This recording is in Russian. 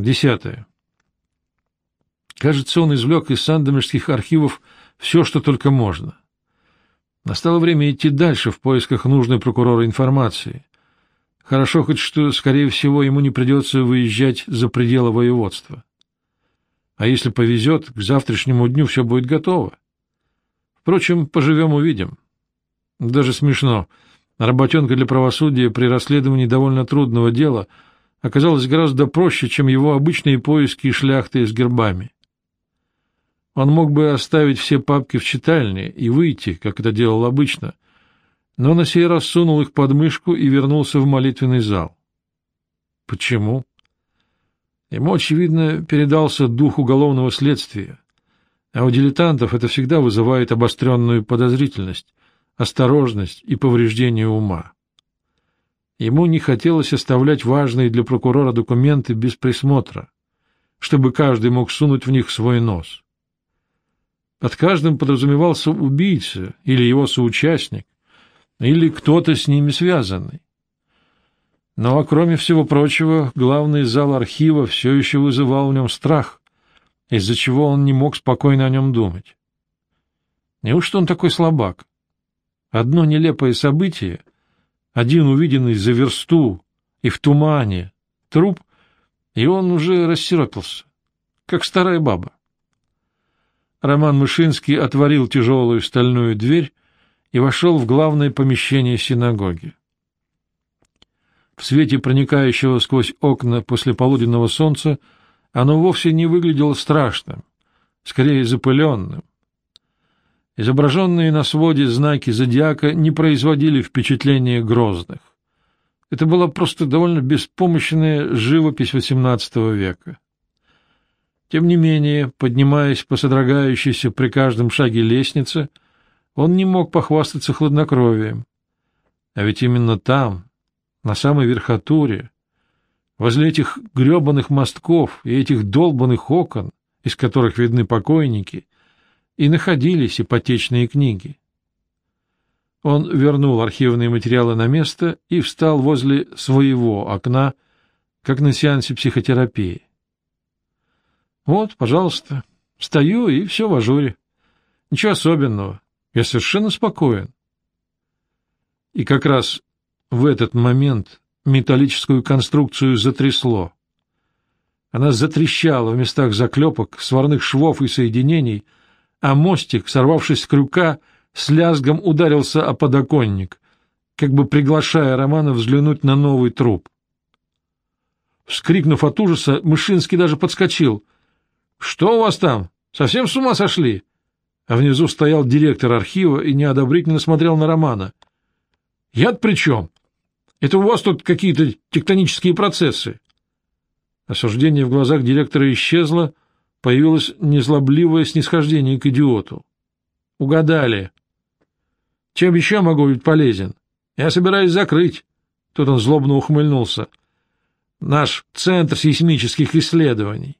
Десятое. Кажется, он извлек из сандомирских архивов все, что только можно. Настало время идти дальше в поисках нужной прокурора информации. Хорошо хоть что, скорее всего, ему не придется выезжать за пределы воеводства. А если повезет, к завтрашнему дню все будет готово. Впрочем, поживем-увидим. Даже смешно. Работенка для правосудия при расследовании довольно трудного дела оказалась гораздо проще, чем его обычные поиски шляхты с гербами. Он мог бы оставить все папки в читальне и выйти, как это делал обычно, но на сей раз сунул их под мышку и вернулся в молитвенный зал. Почему? Ему, очевидно, передался дух уголовного следствия, а у дилетантов это всегда вызывает обостренную подозрительность, осторожность и повреждение ума. Ему не хотелось оставлять важные для прокурора документы без присмотра, чтобы каждый мог сунуть в них свой нос. Под каждым подразумевался убийца или его соучастник, или кто-то с ними связанный. Но, кроме всего прочего, главный зал архива все еще вызывал в нем страх, из-за чего он не мог спокойно о нем думать. Неужто он такой слабак? Одно нелепое событие, один увиденный за версту и в тумане, труп, и он уже рассиропился, как старая баба. Роман Мышинский отворил тяжелую стальную дверь и вошел в главное помещение синагоги. В свете проникающего сквозь окна после полуденного солнца оно вовсе не выглядело страшным, скорее запыленным. Изображенные на своде знаки зодиака не производили впечатления грозных. Это была просто довольно беспомощная живопись XVIII века. Тем не менее, поднимаясь по содрогающейся при каждом шаге лестнице, он не мог похвастаться хладнокровием. А ведь именно там, на самой верхотуре, возле этих гребаных мостков и этих долбанных окон, из которых видны покойники, и находились ипотечные книги. Он вернул архивные материалы на место и встал возле своего окна, как на сеансе психотерапии. Вот, пожалуйста, стою и все в ажуре. Ничего особенного. Я совершенно спокоен. И как раз в этот момент металлическую конструкцию затрясло. Она затрещала в местах заклепок, сварных швов и соединений, а мостик, сорвавшись с крюка, с лязгом ударился о подоконник, как бы приглашая Романа взглянуть на новый труп. Вскрикнув от ужаса, Мышинский даже подскочил — «Что у вас там? Совсем с ума сошли?» А внизу стоял директор архива и неодобрительно смотрел на Романа. «Я-то при чем? Это у вас тут какие-то тектонические процессы». Осуждение в глазах директора исчезло, появилось незлобливое снисхождение к идиоту. «Угадали. Чем еще могу быть полезен? Я собираюсь закрыть». Тут он злобно ухмыльнулся. «Наш Центр сейсмических исследований.